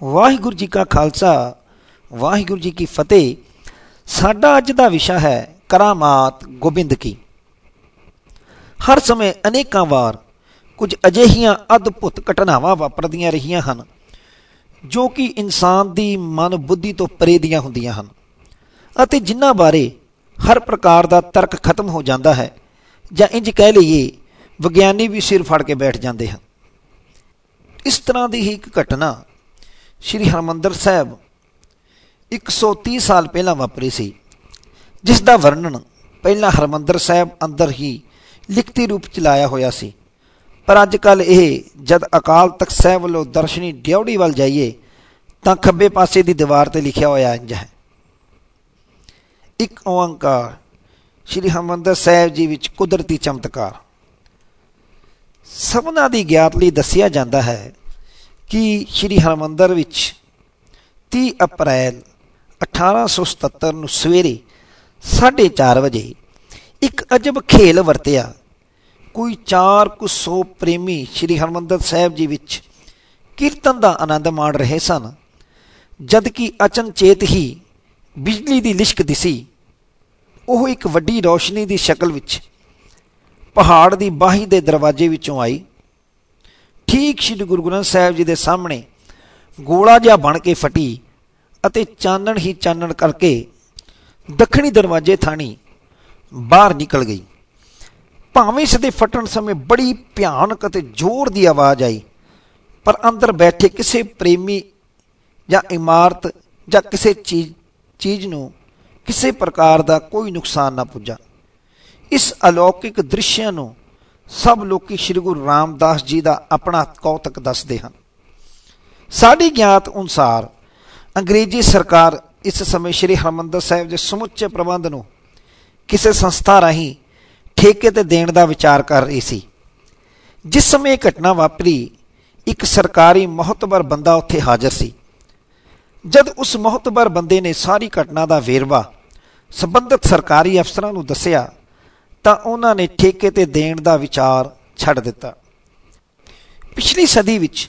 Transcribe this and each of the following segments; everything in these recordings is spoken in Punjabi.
ਵਾਹਿਗੁਰੂ ਜੀ ਕਾ ਖਾਲਸਾ, ਵਾਹਿਗੁਰੂ ਜੀ ਕੀ ਫਤਿਹ। ਸਾਡਾ ਅੱਜ ਦਾ ਵਿਸ਼ਾ ਹੈ ਕਰਾਮਾਤ ਗੋਬਿੰਦ ਕੀ ਹਰ ਸਮੇਂ ਅਨੇਕਾਂ ਵਾਰ ਕੁਝ ਅਜਿਹੀਆਂ ਅਦਭੁਤ ਘਟਨਾਵਾਂ ਵਾਪਰਦੀਆਂ ਰਹੀਆਂ ਹਨ, ਜੋ ਕਿ ਇਨਸਾਨ ਦੀ ਮਨ ਬੁੱਧੀ ਤੋਂ ਪਰੇ ਦੀਆਂ ਹੁੰਦੀਆਂ ਹਨ, ਅਤੇ ਜਿਨ੍ਹਾਂ ਬਾਰੇ ਹਰ ਪ੍ਰਕਾਰ ਦਾ ਤਰਕ ਖਤਮ ਹੋ ਜਾਂਦਾ ਹੈ, ਜਾਂ ਇੰਜ ਕਹਿ ਲਈਏ, ਵਿਗਿਆਨੀ ਵੀ ਸਿਰ ਫੜ ਕੇ ਬੈਠ ਜਾਂਦੇ ਹਨ। ਇਸ ਤਰ੍ਹਾਂ ਦੀ ਹੀ ਇੱਕ ਘਟਨਾ ਸ੍ਰੀ ਹਰਮੰਦਰ ਸਾਹਿਬ 130 ਸਾਲ ਪਹਿਲਾਂ ਵਾਪਰੀ ਸੀ, ਜਿਸ ਦਾ ਵਰਣਨ ਪਹਿਲਾਂ ਹਰਮੰਦਰ ਸਾਹਿਬ ਅੰਦਰ ਹੀ ਲਿਖਤੀ ਰੂਪ ਚ ਲਾਇਆ ਹੋਇਆ ਸੀ। ਪਰ ਅੱਜ ਕੱਲ ਇਹ ਜਦ ਅਕਾਲ ਤਖਤ ਸਾਹਿਬ ਵੱਲੋਂ ਦਰਸ਼ਨੀ ਡਿਉੜੀ ਵੱਲ ਜਾਈਏ, ਤਾਂ ਖੱਬੇ ਪਾਸੇ ਦੀ ਦੀਵਾਰ ਤੇ ਲਿਖਿਆ ਹੋਇਆ ਇੰਜ ਹੈ। ਇੱਕ ਓੰਕਾਰ ਸ੍ਰੀ ਹਰਮੰਦਰ ਸਾਹਿਬ ਜੀ ਵਿੱਚ ਕੁਦਰਤੀ ਚਮਤਕਾਰ। ਸਭਨਾ ਦੀ ਗਿਆਤ ਲਈ ਦੱਸਿਆ ਜਾਂਦਾ ਹੈ ਕਿ ਸ੍ਰੀ ਹਰਮੰਦਰ ਵਿੱਚ 30 ਅਪ੍ਰੈਲ 1877 ਨੂੰ ਸਵੇਰੇ 4:30 ਵਜੇ ਇੱਕ ਅਜਬ ਖੇਲ ਵਰਤਿਆ। ਕੋਈ 400 ਪ੍ਰੇਮੀ ਸ੍ਰੀ ਹਰਮੰਦਰ ਸਾਹਿਬ ਜੀ ਵਿੱਚ ਕੀਰਤਨ ਦਾ ਆਨੰਦ ਮਾਣ ਰਹੇ ਸਨ ਜਦ ਕਿ ਅਚਨਚੇਤ ਹੀ ਬਿਜਲੀ ਦੀ ਲਿਸ਼ਕ ਦਿਸੀ। ਉਹ ਇੱਕ ਵੱਡੀ ਰੌਸ਼ਨੀ ਦੀ ਸ਼ਕਲ ਵਿੱਚ ਪਹਾੜ ਦੀ ਬਾਹੀ ਦੇ ਦਰਵਾਜ਼ੇ ਵਿੱਚੋਂ ਆਈ। ਠੀਕ ਸ੍ਰੀ ਗੁਰੂ ਗ੍ਰੰਥ ਸਾਹਿਬ ਜੀ ਦੇ ਸਾਹਮਣੇ ਗੋਲਾ ਜਿਹਾ ਬਣ ਕੇ ਫਟੀ ਅਤੇ ਚਾਨਣ ਹੀ ਚਾਨਣ ਕਰਕੇ ਦੱਖਣੀ ਦਰਵਾਜ਼ੇ ਥਾਣੀ ਬਾਹਰ ਨਿਕਲ ਗਈ। ਭਾਵੇਂ ਇਸ ਦੇ ਫਟਣ ਸਮੇਂ ਬੜੀ ਭਿਆਨਕ ਅਤੇ ਜ਼ੋਰ ਦੀ ਆਵਾਜ਼ ਆਈ, ਪਰ ਅੰਦਰ ਬੈਠੇ ਕਿਸੇ ਪ੍ਰੇਮੀ ਜਾਂ ਇਮਾਰਤ ਜਾਂ ਕਿਸੇ ਚੀਜ਼ ਚੀਜ਼ ਨੂੰ ਕਿਸੇ ਪ੍ਰਕਾਰ ਦਾ ਕੋਈ ਨੁਕਸਾਨ ਨਾ ਪੁੱਜਾ। ਇਸ ਅਲੌਕਿਕ ਦ੍ਰਿਸ਼ਿਆਂ ਨੂੰ ਸਭ ਲੋਕੀ ਸ੍ਰੀ ਗੁਰੂ ਰਾਮਦਾਸ ਜੀ ਦਾ ਆਪਣਾ ਕੌਤਕ ਦੱਸਦੇ ਹਨ। ਸਾਡੀ ਗਿਆਤ ਅਨੁਸਾਰ ਅੰਗਰੇਜ਼ੀ ਸਰਕਾਰ ਇਸ ਸਮੇਂ ਸ੍ਰੀ ਹਰਮੰਦਰ ਸਾਹਿਬ ਦੇ ਸਮੁੱਚੇ ਪ੍ਰਬੰਧ ਨੂੰ ਕਿਸੇ ਸੰਸਥਾ ਰਾਹੀਂ ਠੇਕੇ ਤੇ ਦੇਣ ਦਾ ਵਿਚਾਰ ਕਰ ਰਹੀ ਸੀ। ਜਿਸ ਸਮੇਂ ਇਹ ਘਟਨਾ ਵਾਪਰੀ, ਇੱਕ ਸਰਕਾਰੀ ਮਹਤਬਰ ਬੰਦਾ ਉੱਥੇ ਹਾਜ਼ਰ ਸੀ। ਜਦ ਉਸ ਮਹਤਬਰ ਬੰਦੇ ਨੇ ਸਾਰੀ ਘਟਨਾ ਦਾ ਵੇਰਵਾ ਸੰਬੰਧਿਤ ਸਰਕਾਰੀ ਅਫਸਰਾਂ ਨੂੰ ਦੱਸਿਆ ਤਾਂ ਉਹਨਾਂ ਨੇ ਠੇਕੇ ਤੇ ਦੇਣ ਦਾ ਵਿਚਾਰ ਛੱਡ ਦਿੱਤਾ। ਪਿਛਲੀ ਸਦੀ ਵਿੱਚ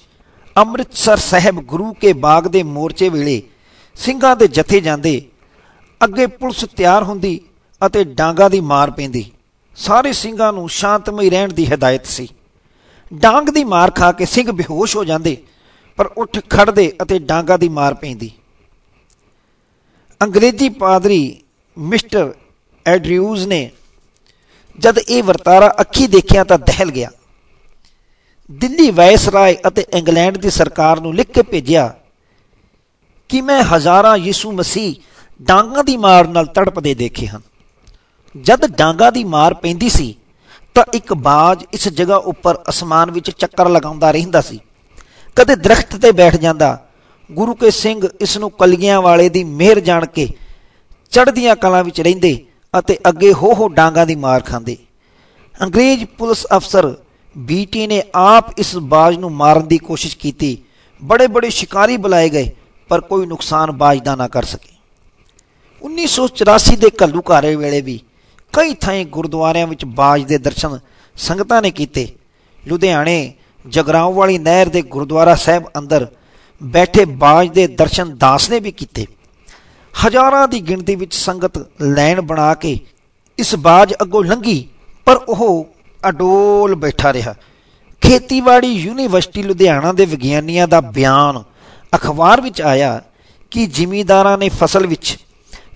ਅੰਮ੍ਰਿਤਸਰ ਸਾਹਿਬ ਗੁਰੂ ਕੇ ਬਾਗ ਦੇ ਮੋਰਚੇ ਵੇਲੇ ਸਿੰਘਾਂ ਦੇ ਜਥੇ ਜਾਂਦੇ, ਅੱਗੇ ਪੁਲਿਸ ਤਿਆਰ ਹੁੰਦੀ ਅਤੇ ਡਾਂਗਾ ਦੀ ਮਾਰ ਪੈਂਦੀ। ਸਾਰੇ ਸਿੰਘਾਂ ਨੂੰ ਸ਼ਾਂਤਮਈ ਰਹਿਣ ਦੀ ਹਦਾਇਤ ਸੀ। ਡਾਂਗ ਦੀ ਮਾਰ ਖਾ ਕੇ ਸਿੰਘ ਬੇਹੋਸ਼ ਹੋ ਜਾਂਦੇ, ਪਰ ਉੱਠ ਖੜਦੇ ਅਤੇ ਡਾਂਗਾ ਦੀ ਮਾਰ ਪੈਂਦੀ। ਅੰਗਰੇਜ਼ੀ ਪਾਦਰੀ ਮਿਸਟਰ ਐਡਰਿਊਜ਼ ਨੇ ਜਦ ਇਹ ਵਰਤਾਰਾ ਅੱਖੀ ਦੇਖਿਆ ਤਾਂ ਦਹਿਲ ਗਿਆ। ਦਿੱਲੀ ਵਾਇਸਰਾਏ ਅਤੇ ਇੰਗਲੈਂਡ ਦੀ ਸਰਕਾਰ ਨੂੰ ਲਿਖ ਕੇ ਭੇਜਿਆ ਕਿ ਮੈਂ ਹਜ਼ਾਰਾਂ ਯਿਸੂ ਮਸੀਹ ਡਾਂਗਾ ਦੀ ਮਾਰ ਨਾਲ ਤੜਪਦੇ ਦੇਖੇ ਹਨ। ਜਦ ਡਾਂਗਾ ਦੀ ਮਾਰ ਪੈਂਦੀ ਸੀ, ਤਾਂ ਇੱਕ ਬਾਜ ਇਸ ਜਗ੍ਹਾ ਉੱਪਰ ਅਸਮਾਨ ਵਿੱਚ ਚੱਕਰ ਲਗਾਉਂਦਾ ਰਹਿੰਦਾ ਸੀ। ਕਦੇ ਦਰਖਤ ਤੇ ਬੈਠ ਜਾਂਦਾ, ਗੁਰੂ ਕੇ ਸਿੰਘ ਇਸ ਨੂੰ ਕਲਗੀਆਂ ਵਾਲੇ ਦੀ ਮਿਹਰ ਜਾਣ ਕੇ ਚੜ੍ਹਦੀਆਂ ਕਲਾਂ ਵਿੱਚ ਰਹਿੰਦੇ ਅਤੇ ਅੱਗੇ ਹੋ ਹੋ ਡਾਂਗਾ ਦੀ ਮਾਰ ਖਾਂਦੇ। ਅੰਗਰੇਜ਼ ਪੁਲਿਸ ਅਫਸਰ ਬੀਟੀ ਨੇ ਆਪ ਇਸ ਬਾਜ ਨੂੰ ਮਾਰਨ ਦੀ ਕੋਸ਼ਿਸ਼ ਕੀਤੀ। ਬੜੇ ਬੜੇ ਸ਼ਿਕਾਰੀ ਬੁਲਾਏ ਗਏ, ਪਰ ਕੋਈ ਨੁਕਸਾਨ ਬਾਜ ਦਾ ਨਾ ਕਰ ਸਕੇ। 1984 ਦੇ ਘੱਲੂਘਾਰੇ ਵੇਲੇ ਵੀ ਕਈ ਥਾਈਂ ਗੁਰਦੁਆਰਿਆਂ ਵਿੱਚ ਬਾਜ ਦੇ ਦਰਸ਼ਨ ਸੰਗਤਾਂ ਨੇ ਕੀਤੇ। ਲੁਧਿਆਣੇ, ਜਗਰਾਉਂ ਵਾਲੀ ਨਹਿਰ ਦੇ ਗੁਰਦੁਆਰਾ ਸਾਹਿਬ ਅੰਦਰ ਬੈਠੇ ਬਾਜ ਦੇ ਦਰਸ਼ਨ ਦਾਸ ਨੇ ਵੀ ਕੀਤੇ। ਹਜ਼ਾਰਾਂ ਦੀ ਗਿਣਤੀ ਵਿੱਚ ਸੰਗਤ ਲਾਈਨ ਬਣਾ ਕੇ ਇਸ ਬਾਜ ਅੱਗੋਂ ਲੰਘੀ, ਪਰ ਉਹ ਅਡੋਲ ਬੈਠਾ ਰਿਹਾ। ਖੇਤੀਬਾੜੀ ਯੂਨੀਵਰਸਿਟੀ ਲੁਧਿਆਣਾ ਦੇ ਵਿਗਿਆਨੀਆਂ ਦਾ ਬਿਆਨ ਅਖਬਾਰ ਵਿੱਚ ਆਇਆ ਕਿ ਜ਼ਿਮੀਂਦਾਰਾਂ ਨੇ ਫਸਲ ਵਿੱਚ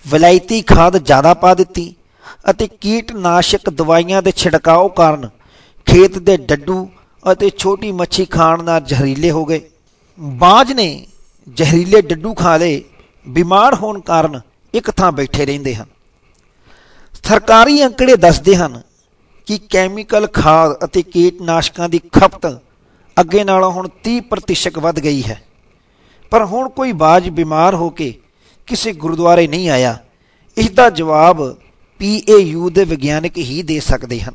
ਵਿਲਾਇਤੀ ਖਾਦ ਜ਼ਿਆਦਾ ਪਾ ਦਿੱਤੀ ਅਤੇ ਕੀਟਨਾਸ਼ਕ ਦਵਾਈਆਂ ਦੇ ਛਿੜਕਾਓ ਕਾਰਨ ਖੇਤ ਦੇ ਡੱਡੂ ਅਤੇ ਛੋਟੀ ਮੱਛੀ ਖਾਣ ਨਾਲ ਜ਼ਹਿਰੀਲੇ ਹੋ ਗਏ। ਬਾਜ ਨੇ ਜ਼ਹਿਰੀਲੇ ਡੱਡੂ ਖਾ ਲਏ। ਬਿਮਾਰ ਹੋਣ ਕਾਰਨ ਇੱਕ ਥਾਂ ਬੈਠੇ ਰਹਿੰਦੇ ਹਨ। ਸਰਕਾਰੀ ਅੰਕੜੇ ਦੱਸਦੇ ਹਨ ਕਿ ਕੈਮੀਕਲ ਖਾਦ ਅਤੇ ਕੀਟਨਾਸ਼ਕਾਂ ਦੀ ਖਪਤ ਅੱਗੇ ਨਾਲੋਂ ਹੁਣ 30% ਵੱਧ ਗਈ ਹੈ। ਪਰ ਹੁਣ ਕੋਈ ਬਾਜ ਬਿਮਾਰ ਹੋ ਕੇ ਕਿਸੇ ਗੁਰਦੁਆਰੇ ਨਹੀਂ ਆਇਆ ਇਸ ਦਾ ਜਵਾਬ ਪੀਏਯੂ ਦੇ ਵਿਗਿਆਨਕ ਹੀ ਦੇ ਸਕਦੇ ਹਨ।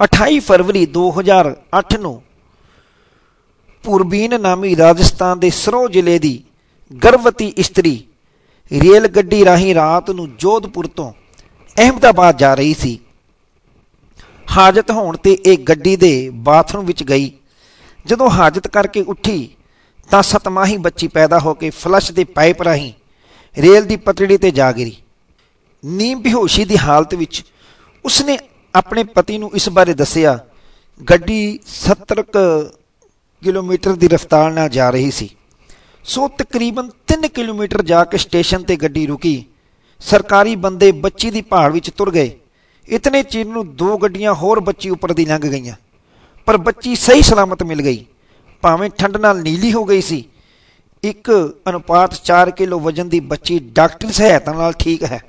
28 ਫਰਵਰੀ 2008 ਨੂੰ ਪੂਰਬੀਨ ਨਾਮੀ ਰਾਜਸਥਾਨ ਦੇ ਸਰੋ ਜ਼ਿਲ੍ਹੇ ਦੀ ਗਰਭਵਤੀ ਇਸਤਰੀ ਰੇਲ ਗੱਡੀ ਰਾਹੀਂ ਰਾਤ ਨੂੰ ਜੋਧਪੁਰ ਤੋਂ ਅਹਿਮਦਾਬਾਦ ਜਾ ਰਹੀ ਸੀ। ਹਾਜਤ ਹੋਣ ਤੇ ਇਹ ਗੱਡੀ ਦੇ ਬਾਥਰੂਮ ਵਿੱਚ ਗਈ। ਜਦੋਂ ਹਾਜਤ ਕਰਕੇ ਉੱਠੀ ਤਾਂ ਸਤਮਾਹੀ ਬੱਚੀ ਪੈਦਾ ਹੋ ਕੇ ਫਲਸ਼ ਦੇ ਪਾਈਪ ਰਾਹੀਂ ਰੇਲ ਦੀ ਪਟੜੀ ਤੇ ਜਾ ਗਿਰੀ। ਨੀਮ ਬਿਹੋਸ਼ੀ ਦੀ ਹਾਲਤ ਵਿੱਚ ਉਸਨੇ ਆਪਣੇ ਪਤੀ ਨੂੰ ਇਸ ਬਾਰੇ ਦੱਸਿਆ, ਗੱਡੀ 70 ਕਿਲੋਮੀਟਰ ਦੀ ਰਫ਼ਤਾਰ ਨਾਲ ਜਾ ਰਹੀ ਸੀ। ਸੋ ਤਕਰੀਬਨ 3 ਕਿਲੋਮੀਟਰ ਜਾ ਕੇ ਸਟੇਸ਼ਨ ਤੇ ਗੱਡੀ ਰੁਕੀ। ਸਰਕਾਰੀ ਬੰਦੇ ਬੱਚੀ ਦੀ ਭਾਲ ਵਿੱਚ ਤੁਰ ਗਏ। ਇਤਨੇ ਚਿਰ ਨੂੰ ਦੋ ਗੱਡੀਆਂ ਹੋਰ ਬੱਚੀ ਉੱਪਰ ਦੀ ਲੰਘ ਗਈਆਂ। ਪਰ ਬੱਚੀ ਸਹੀ ਸਲਾਮਤ ਮਿਲ ਗਈ। ਭਾਵੇਂ ਠੰਡ ਨਾਲ ਨੀਲੀ ਹੋ ਗਈ ਸੀ, ਇੱਕ ਅਨੁਪਾਤ 4 ਕਿਲੋ ਵਜਨ ਦੀ ਬੱਚੀ ਡਾਕਟਰੀ ਸਹਾਇਤਾ ਨਾਲ ਠੀਕ ਹੈ।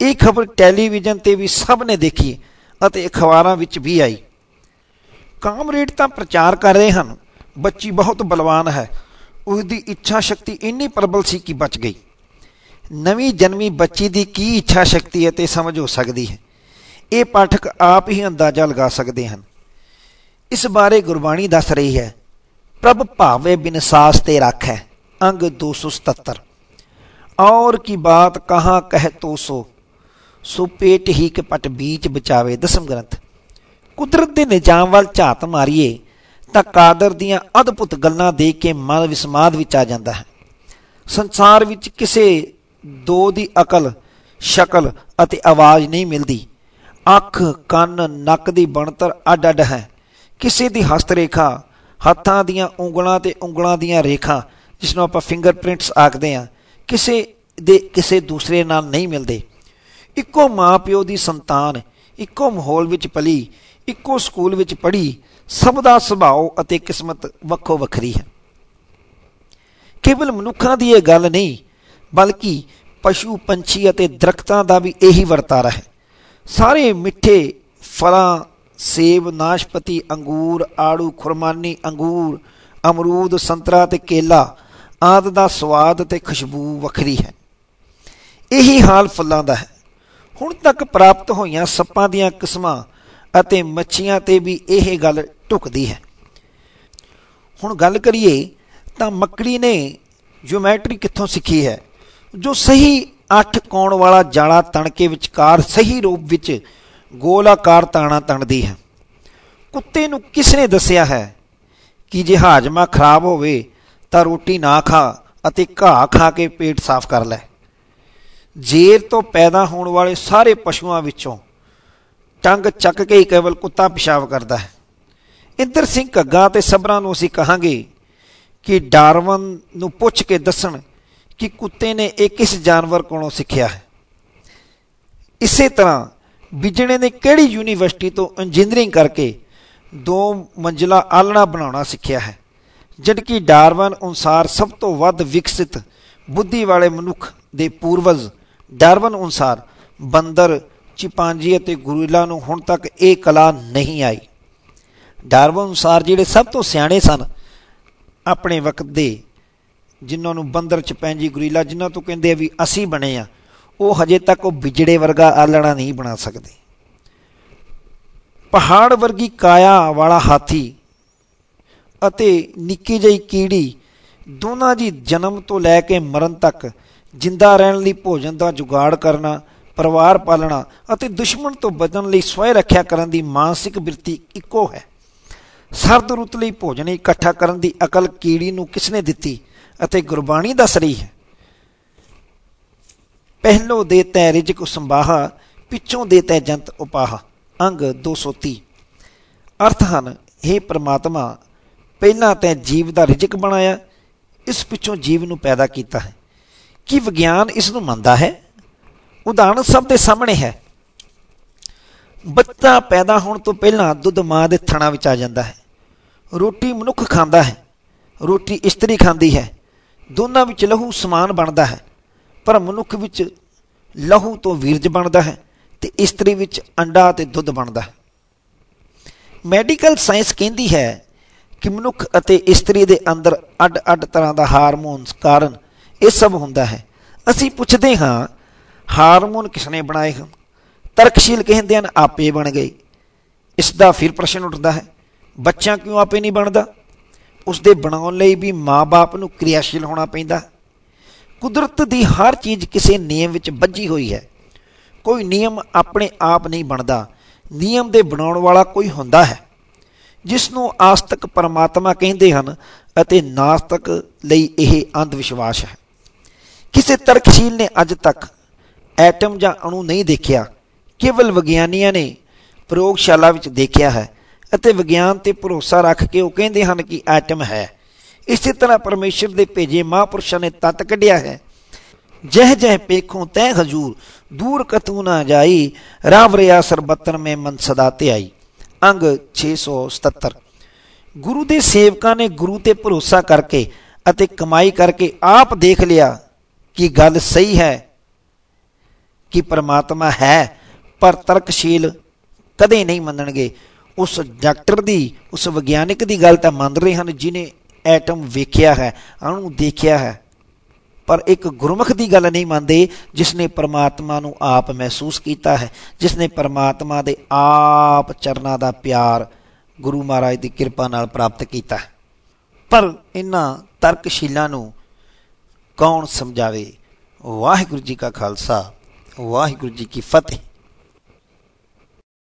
ਇਹ ਖਬਰ ਟੈਲੀਵਿਜ਼ਨ ਤੇ ਵੀ ਸਭ ਨੇ ਦੇਖੀ ਅਤੇ ਅਖਬਾਰਾਂ ਵਿੱਚ ਵੀ ਆਈ। ਕਾਮਰੇਡ ਤਾਂ ਪ੍ਰਚਾਰ ਕਰ ਰਹੇ ਹਨ, ਬੱਚੀ ਬਹੁਤ ਬਲਵਾਨ ਹੈ। ਉਸ ਦੀ ਇੱਛਾ ਸ਼ਕਤੀ ਇੰਨੀ ਪ੍ਰਬਲ ਸੀ ਕਿ ਬਚ ਗਈ। ਨਵੀਂ ਜਨਮੀ ਬੱਚੀ ਦੀ ਕੀ ਇੱਛਾ ਸ਼ਕਤੀ ਹੈ ਅਤੇ ਸਮਝ ਹੋ ਸਕਦੀ ਹੈ। ਇਹ ਪਾਠਕ ਆਪ ਹੀ ਅੰਦਾਜ਼ਾ ਲਗਾ ਸਕਦੇ ਹਨ। ਇਸ ਬਾਰੇ ਗੁਰਬਾਣੀ ਦੱਸ ਰਹੀ ਹੈ, ਪ੍ਰਭ ਭਾਵੇ ਬਿਨਸਾਸ ਤੇ ਰੱਖੈ, ਅੰਗ 277 ਔਰ ਕੀ ਬਾਤ ਕਹਾ ਕਹਿ ਤੋ ਸੋ ਸੋ ਪੇਟ ਹੀ ਕੇ ਪਟ ਬੀਚ ਬਚਾਵੇ। ਦਸਮ ਗ੍ਰੰਥ, ਕੁਦਰਤ ਦੇ ਨਿਜ਼ਾਮ ਵੱਲ ਝਾਤ ਮਾਰੀਏ ਤਾਂ ਕਾਦਰ ਦੀਆਂ ਅਦਭੁਤ ਗੱਲਾਂ ਦੇਖ ਕੇ ਮਨ ਵਿਸਮਾਦ ਵਿੱਚ ਆ ਜਾਂਦਾ ਹੈ। ਸੰਸਾਰ ਵਿੱਚ ਕਿਸੇ ਦੋ ਦੀ ਅਕਲ, ਸ਼ਕਲ ਅਤੇ ਆਵਾਜ਼ ਨਹੀਂ ਮਿਲਦੀ। ਅੱਖ, ਕੰਨ, ਨੱਕ ਦੀ ਬਣਤਰ ਅੱਡ ਅੱਡ ਹੈ। ਕਿਸੇ ਦੀ ਹਸਤ ਰੇਖਾ ਹੱਥਾਂ ਦੀਆਂ ਉਂਗਲਾਂ ਤੇ ਉਂਗਲਾਂ ਦੀਆਂ ਰੇਖਾ ਜਿਸ ਨੂੰ ਆਪਾਂ ਫਿੰਗਰਪ੍ਰਿੰਟਸ ਆਖਦੇ ਹਾਂ, ਕਿਸੇ ਦੇ ਕਿਸੇ ਦੂਸਰੇ ਨਾਲ ਨਹੀਂ ਮਿਲਦੇ। ਇੱਕੋ ਮਾਂ ਪਿਓ ਦੀ ਸੰਤਾਨ ਇੱਕੋ ਮਾਹੌਲ ਵਿੱਚ ਪਲੀ, ਇੱਕੋ ਸਕੂਲ ਵਿੱਚ ਪੜ੍ਹੀ, ਸਭ ਦਾ ਸੁਭਾਅ ਅਤੇ ਕਿਸਮਤ ਵੱਖੋ ਵੱਖਰੀ ਹੈ। ਕੇਵਲ ਮਨੁੱਖਾਂ ਦੀ ਇਹ ਗੱਲ ਨਹੀਂ, ਬਲਕਿ ਪਸ਼ੂ, ਪੰਛੀ ਅਤੇ ਦਰਖਤਾਂ ਦਾ ਵੀ ਇਹੀ ਵਰਤਾਰਾ ਹੈ। ਸਾਰੇ ਮਿੱਠੇ ਫਲਾਂ, ਸੇਬ, ਨਾਸ਼ਪਤੀ, ਅੰਗੂਰ, ਆੜੂ, ਖੁਰਮਾਨੀ, ਅੰਗੂਰ, ਅਮਰੂਦ, ਸੰਤਰਾ ਤੇ ਕੇਲਾ ਆਦ ਦਾ ਸਵਾਦ ਤੇ ਖੁਸ਼ਬੂ ਵੱਖਰੀ ਹੈ। ਇਹੀ ਹਾਲ ਫੁੱਲਾਂ ਦਾ ਹੈ। ਹੁਣ ਤੱਕ ਪ੍ਰਾਪਤ ਹੋਈਆਂ ਸੱਪਾਂ ਦੀਆਂ ਕਿਸਮਾਂ ਅਤੇ ਮੱਛੀਆਂ ਤੇ ਵੀ ਇਹ ਗੱਲ ਢੁਕਦੀ ਹੈ। ਹੁਣ ਗੱਲ ਕਰੀਏ ਤਾਂ ਮੱਕੜੀ ਨੇ ਜਿਓਮੈਟਰੀ ਕਿੱਥੋਂ ਸਿੱਖੀ ਹੈ? ਜੋ ਸਹੀ ਅੱਠ ਕੋਣ ਵਾਲਾ ਜਾਲਾ ਤਣਕੇ ਵਿਚਕਾਰ ਸਹੀ ਰੂਪ ਵਿੱਚ ਗੋਲਾਕਾਰ ਤਾਣਾ ਤਣਦੀ ਹੈ। ਕੁੱਤੇ ਨੂੰ ਕਿਸ ਨੇ ਦੱਸਿਆ ਹੈ ਕਿ ਜੇ ਹਾਜਮਾ ਖਰਾਬ ਹੋਵੇ ਤਾਂ ਰੋਟੀ ਨਾ ਖਾ ਅਤੇ ਘਾਹ ਖਾ ਕੇ ਪੇਟ ਸਾਫ਼ ਕਰ ਲੈ? ਜੇਰ ਤੋਂ ਪੈਦਾ ਹੋਣ ਵਾਲੇ ਸਾਰੇ ਪਸ਼ੂਆਂ ਵਿੱਚੋਂ ਟੰਗ ਚੱਕ ਕੇ ਹੀ ਕੇਵਲ ਕੁੱਤਾ ਪਿਸ਼ਾਬ ਕਰਦਾ ਹੈ। ਇੰਦਰ ਸਿੰਘ ਘੱਗਾ ਤੇ ਸਬਰਾਂ ਨੂੰ ਅਸੀਂ ਕਹਾਂਗੇ ਕਿ ਡਾਰਵਨ ਨੂੰ ਪੁੱਛ ਕੇ ਦੱਸਣ ਕਿ ਕੁੱਤੇ ਨੇ ਇਹ ਕਿਸ ਜਾਨਵਰ ਕੋਲੋਂ ਸਿੱਖਿਆ ਹੈ। ਇਸੇ ਤਰ੍ਹਾਂ ਵਿਜਣੇ ਨੇ ਕਿਹੜੀ ਯੂਨੀਵਰਸਿਟੀ ਤੋਂ ਇੰਜੀਨੀਅਰਿੰਗ ਕਰਕੇ ਦੋ ਮੰਜ਼ਲਾ ਆਲਣਾ ਬਣਾਉਣਾ ਸਿੱਖਿਆ ਹੈ, ਜਦਕਿ ਡਾਰਵਨ ਅਨੁਸਾਰ ਸਭ ਤੋਂ ਵੱਧ ਵਿਕਸਿਤ ਬੁੱਧੀ ਵਾਲੇ ਮਨੁੱਖ ਦੇ ਪੂਰਵਜ ਡਾਰਵਨ ਅਨੁਸਾਰ ਬੰਦਰ, ਚਿਪਾਂਜੀ ਅਤੇ ਗੁਰੀਲਾ ਨੂੰ ਹੁਣ ਤੱਕ ਇਹ ਕਲਾ ਨਹੀਂ ਆਈ। ਡਾਰਵਨ ਅਨੁਸਾਰ ਜਿਹੜੇ ਸਭ ਤੋਂ ਸਿਆਣੇ ਸਨ, ਆਪਣੇ ਵਕਤ ਦੇ, ਜਿਨ੍ਹਾਂ ਨੂੰ ਬੰਦਰ, ਚਪੈਂਜੀ, ਗੁਰੀਲਾ ਜਿਨ੍ਹਾਂ ਤੋਂ ਕਹਿੰਦੇ ਆ ਵੀ ਅਸੀਂ ਬਣੇ ਆ, ਉਹ ਹਜੇ ਤੱਕ ਉਹ ਵਿਜੜੇ ਵਰਗਾ ਆਲਣਾ ਨਹੀਂ ਬਣਾ ਸਕਦੇ। ਪਹਾੜ ਵਰਗੀ ਕਾਇਆ ਵਾਲਾ ਹਾਥੀ ਅਤੇ ਨਿੱਕੀ ਜਿਹੀ ਕੀੜੀ ਦੋਨਾਂ ਦੀ ਜਨਮ ਤੋਂ ਲੈ ਕੇ ਮਰਨ ਤੱਕ ਜਿੰਦਾ ਰਹਿਣ ਲਈ ਭੋਜਨ ਦਾ ਜੁਗਾੜ ਕਰਨਾ, ਪਰਿਵਾਰ ਪਾਲਣਾ ਅਤੇ ਦੁਸ਼ਮਣ ਤੋਂ ਬਚਣ ਲਈ ਸਵੈ ਰੱਖਿਆ ਕਰਨ ਦੀ ਮਾਨਸਿਕ ਬਿਰਤੀ ਇੱਕੋ ਹੈ। ਸਰਦ ਰੁੱਤ ਲਈ ਭੋਜਨ ਇਕੱਠਾ ਕਰਨ ਦੀ ਅਕਲ ਕੀੜੀ ਨੂੰ ਕਿਸਨੇ ਦਿੱਤੀ ਅਤੇ ਗੁਰਬਾਣੀ ਦੱਸ ਰਹੀ ਹੈ। ਪਹਿਲੋ ਦੇ ਤੈ ਰਿਜਕ ਸੰਭਾਹਾ ਪਿੱਛੋਂ ਦੇ ਤੈ ਜੰਤ ਉਪਾਹ। ਅੰਗ 230 ਅਰਥ ਹਨ हे ਪ੍ਰਮਾਤਮਾ, ਪਹਿਲਾਂ ਤੈ ਜੀਵ ਦਾ ਰਿਜਕ ਬਣਾਇਆ, ਇਸ ਪਿੱਛੋਂ ਜੀਵ ਨੂੰ ਪੈਦਾ ਕੀਤਾ ਹੈ। ਕੀ ਵਿਗਿਆਨ ਇਸ ਨੂੰ ਮੰਨਦਾ ਹੈ? ਉਦਾਹਰਣ ਸਭ ਦੇ ਸਾਹਮਣੇ ਹੈ। ਬੱਚਾ ਪੈਦਾ ਹੋਣ ਤੋਂ ਪਹਿਲਾਂ ਦੁੱਧ ਮਾਂ ਦੇ ਥਣਾ ਵਿੱਚ ਆ ਜਾਂਦਾ ਹੈ। ਰੋਟੀ ਮਨੁੱਖ ਖਾਂਦਾ ਹੈ। ਰੋਟੀ ਇਸਤਰੀ ਖਾਂਦੀ ਹੈ। ਦੋਨਾਂ ਵਿੱਚ ਲਹੂ ਸਮਾਨ ਬਣਦਾ ਹੈ। ਪਰ ਮਨੁੱਖ ਵਿੱਚ ਲਹੂ ਤੋਂ ਵੀਰਜ ਬਣਦਾ ਹੈ ਤੇ ਇਸਤਰੀ ਵਿੱਚ ਅੰਡਾ ਤੇ ਦੁੱਧ ਬਣਦਾ ਹੈ। ਮੈਡੀਕਲ ਸਾਇੰਸ ਕਹਿੰਦੀ ਹੈ ਕਿ ਮਨੁੱਖ ਅਤੇ ਇਸਤਰੀ ਦੇ ਅੰਦਰ ਅੱਡ-ਅੱਡ ਤਰ੍ਹਾਂ ਦਾ ਹਾਰਮੋਨਸ ਕਾਰਨ ਇਹ ਸਭ ਹੁੰਦਾ ਹੈ। ਅਸੀਂ ਪੁੱਛਦੇ ਹਾਂ, ਹਾਰਮੋਨ ਕਿਸਨੇ ਬਣਾਏ ਹਨ? ਤਰਕਸ਼ੀਲ ਕਹਿੰਦੇ ਹਨ, ਆਪੇ ਬਣ ਗਏ। ਇਸ ਦਾ ਫਿਰ ਪ੍ਰਸ਼ਨ ਉੱਠਦਾ ਹੈ, ਬੱਚਾ ਕਿਉਂ ਆਪੇ ਨਹੀਂ ਬਣਦਾ? ਉਸ ਦੇ ਬਣਾਉਣ ਲਈ ਵੀ ਮਾਪੇ ਨੂੰ ਕਿਰਿਆਸ਼ੀਲ ਹੋਣਾ ਪੈਂਦਾ ਕੁਦਰਤ ਦੀ ਹਰ ਚੀਜ਼ ਕਿਸੇ ਨਿਯਮ ਵਿੱਚ ਬੱਝੀ ਹੋਈ ਹੈ। ਕੋਈ ਨਿਯਮ ਆਪਣੇ ਆਪ ਨਹੀਂ ਬਣਦਾ। ਨਿਯਮ ਦੇ ਬਣਾਉਣ ਵਾਲਾ ਕੋਈ ਹੁੰਦਾ ਹੈ। ਜਿਸ ਨੂੰ ਆਸਤਕ ਪਰਮਾਤਮਾ ਕਹਿੰਦੇ ਹਨ ਅਤੇ ਨਾਸਤਕ ਲਈ ਇਹ ਅੰਧ ਵਿਸ਼ਵਾਸ ਹੈ। ਕਿਸੇ ਤਰਕਸ਼ੀਲ ਨੇ ਅੱਜ ਤੱਕ ਐਟਮ ਜਾਂ ਅਣੂ ਨਹੀਂ ਦੇਖਿਆ। ਕੇਵਲ ਵਿਗਿਆਨੀਆਂ ਨੇ ਪ੍ਰਯੋਗਸ਼ਾਲਾ ਵਿੱਚ ਦੇਖਿਆ ਹੈ ਅਤੇ ਵਿਗਿਆਨ ਤੇ ਭਰੋਸਾ ਰੱਖ ਕੇ ਉਹ ਕਹਿੰਦੇ ਹਨ ਕਿ ਐਟਮ ਹੈ। ਇਸੇ ਤਰ੍ਹਾਂ ਪਰਮੇਸ਼ਰ ਦੇ ਭੇਜੇ ਮਹਾਂਪੁਰਸ਼ਾਂ ਨੇ ਤਤ ਕੱਢਿਆ ਹੈ। ਜਹ ਜਹ ਪੇਖੋਂ ਤੈ ਹਜੂਰ, ਦੂਰ ਕਤੂ ਨਾ ਜਾਈ, ਰਾਵ ਰਿਆ ਸਰਬਤਨ ਮੇ ਮਨ ਸਦਾ ਤੇ ਆਈ ਅੰਗ 677 ਗੁਰੂ ਦੇ ਸੇਵਕਾਂ ਨੇ ਗੁਰੂ ਤੇ ਭਰੋਸਾ ਕਰਕੇ ਅਤੇ ਕਮਾਈ ਕਰਕੇ ਆਪ ਦੇਖ ਲਿਆ ਕਿ ਗੱਲ ਸਹੀ ਹੈ? ਕਿ ਪਰਮਾਤਮਾ ਹੈ? ਪਰ ਤਰਕਸ਼ੀਲ ਕਦੇ ਨਹੀਂ ਮੰਨਣਗੇ। ਉਸ ਡਾਕਟਰ ਦੀ, ਉਸ ਵਿਗਿਆਨਿਕ ਦੀ ਗੱਲ ਤਾਂ ਮੰਨ ਰਹੇ ਹਨ ਜਿਨੇ ਐਟਮ ਵੇਖਿਆ ਹੈ, ਅਣੂ ਦੇਖਿਆ ਹੈ। ਪਰ ਇੱਕ ਗੁਰਮੁਖ ਦੀ ਗੱਲ ਨਹੀਂ ਮੰਨਦੇ ਜਿਸ ਨੇ ਪਰਮਾਤਮਾ ਨੂੰ ਆਪ ਮਹਿਸੂਸ ਕੀਤਾ ਹੈ ਜਿਸ ਨੇ ਪਰਮਾਤਮਾ ਦੇ ਆਪ ਚਰਨਾਂ ਦਾ ਪਿਆਰ ਗੁਰੂ ਮਹਾਰਾਜ ਦੀ ਕਿਰਪਾ ਨਾਲ ਪ੍ਰਾਪਤ ਕੀਤਾ ਹੈ। ਪਰ ਇਹਨਾਂ ਤਰਕਸ਼ੀਲਾਂ ਨੂੰ ਕੌਣ ਸਮਝਾਵੇ? ਵਾਹਿਗੁਰੂ ਜੀ ਕਾ ਖਾਲਸਾ ਵਾਹਿਗੁਰੂ ਜੀ ਕੀ ਫਤਿਹ।